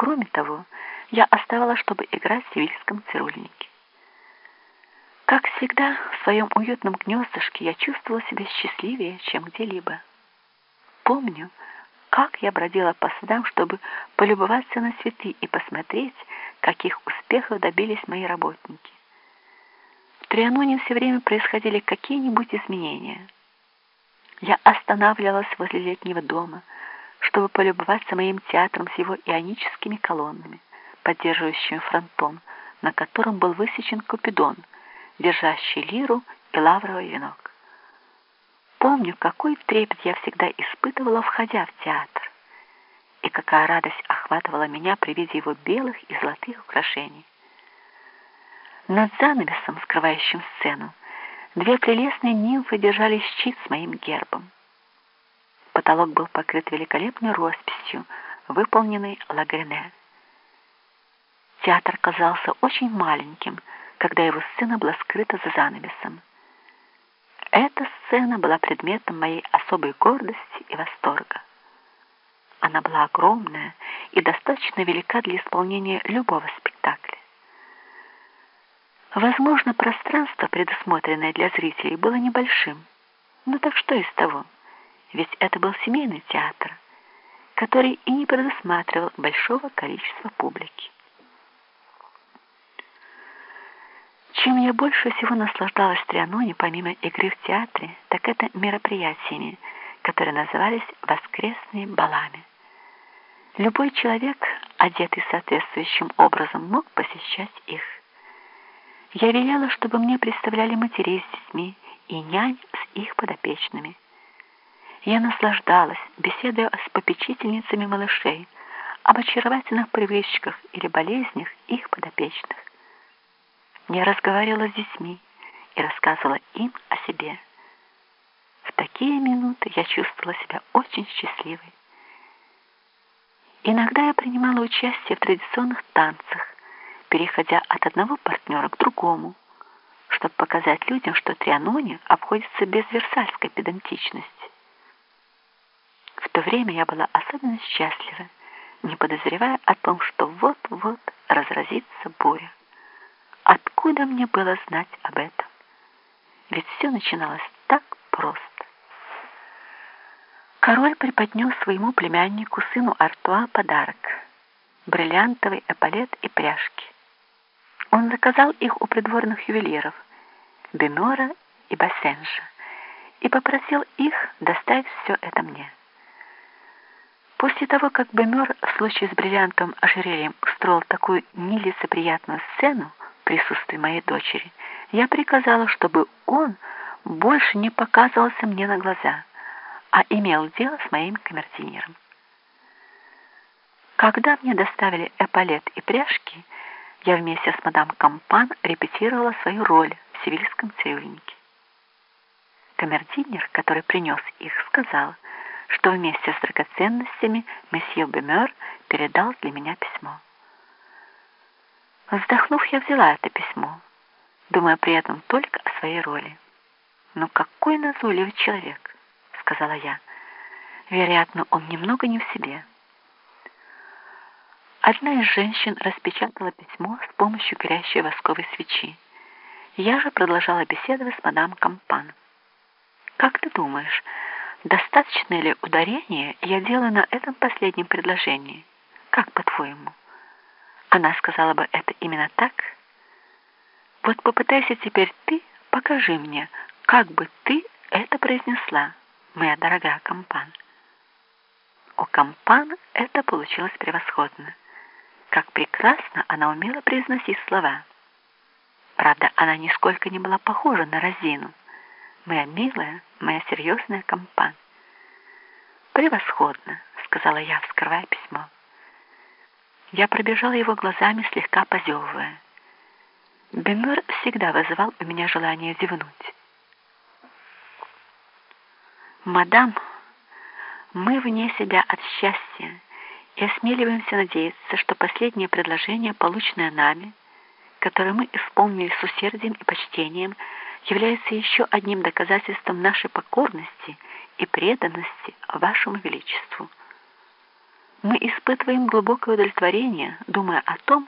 Кроме того, я оставалась, чтобы играть в сивильском цирульнике. Как всегда, в своем уютном гнездышке я чувствовала себя счастливее, чем где-либо. Помню, как я бродила по садам, чтобы полюбоваться на цветы и посмотреть, каких успехов добились мои работники. В Трианоне все время происходили какие-нибудь изменения. Я останавливалась возле летнего дома, чтобы полюбоваться моим театром с его ионическими колоннами, поддерживающими фронтон, на котором был высечен Купидон — держащий лиру и лавровый венок. Помню, какой трепет я всегда испытывала, входя в театр, и какая радость охватывала меня при виде его белых и золотых украшений. Над занавесом, скрывающим сцену, две прелестные нимфы держали щит с моим гербом. Потолок был покрыт великолепной росписью, выполненной Лагрене. Театр казался очень маленьким, когда его сцена была скрыта за занавесом. Эта сцена была предметом моей особой гордости и восторга. Она была огромная и достаточно велика для исполнения любого спектакля. Возможно, пространство, предусмотренное для зрителей, было небольшим. Но так что из того? Ведь это был семейный театр, который и не предусматривал большого количества публики. Чем я больше всего наслаждалась в Трианоне, помимо игры в театре, так это мероприятиями, которые назывались воскресными балами. Любой человек, одетый соответствующим образом, мог посещать их. Я велела, чтобы мне представляли матерей с детьми и нянь с их подопечными. Я наслаждалась, беседуя с попечительницами малышей, об очаровательных привычках или болезнях их подопечных. Я разговаривала с детьми и рассказывала им о себе. В такие минуты я чувствовала себя очень счастливой. Иногда я принимала участие в традиционных танцах, переходя от одного партнера к другому, чтобы показать людям, что Трианоне обходится без версальской педантичности. То время я была особенно счастлива, не подозревая о том, что вот-вот разразится буря. Откуда мне было знать об этом? Ведь все начиналось так просто. Король преподнес своему племяннику, сыну Артуа, подарок — бриллиантовый эполет и пряжки. Он заказал их у придворных ювелиров Бемера и Бассенжа и попросил их доставить все это мне. После того, как Бемер в случае с бриллиантовым ожерельем устроил такую нелицеприятную сцену, присутствии моей дочери, я приказала, чтобы он больше не показывался мне на глаза, а имел дело с моим камердинером. Когда мне доставили эполет и пряжки, я вместе с мадам Кампан репетировала свою роль в сивильском цирюльнике. Камердинер, который принес их, сказал, что вместе с драгоценностями месье Бемер передал для меня письмо. Вздохнув, я взяла это письмо, думая при этом только о своей роли. «Но какой назойливый человек!» — сказала я. «Вероятно, он немного не в себе». Одна из женщин распечатала письмо с помощью горящей восковой свечи. Я же продолжала беседовать с мадам Кампан. «Как ты думаешь, достаточно ли ударения я делаю на этом последнем предложении? Как по-твоему?» Она сказала бы это именно так? Вот попытайся теперь ты, покажи мне, как бы ты это произнесла, моя дорогая Кампан. У Кампан это получилось превосходно. Как прекрасно она умела произносить слова. Правда, она нисколько не была похожа на Розину, моя милая, моя серьезная Кампан. «Превосходно», — сказала я, вскрывая письмо. Я пробежала его глазами, слегка позевывая. Бемер всегда вызывал у меня желание зевнуть. «Мадам, мы вне себя от счастья и осмеливаемся надеяться, что последнее предложение, полученное нами, которое мы исполнили с усердием и почтением, является еще одним доказательством нашей покорности и преданности вашему величеству». Мы испытываем глубокое удовлетворение, думая о том,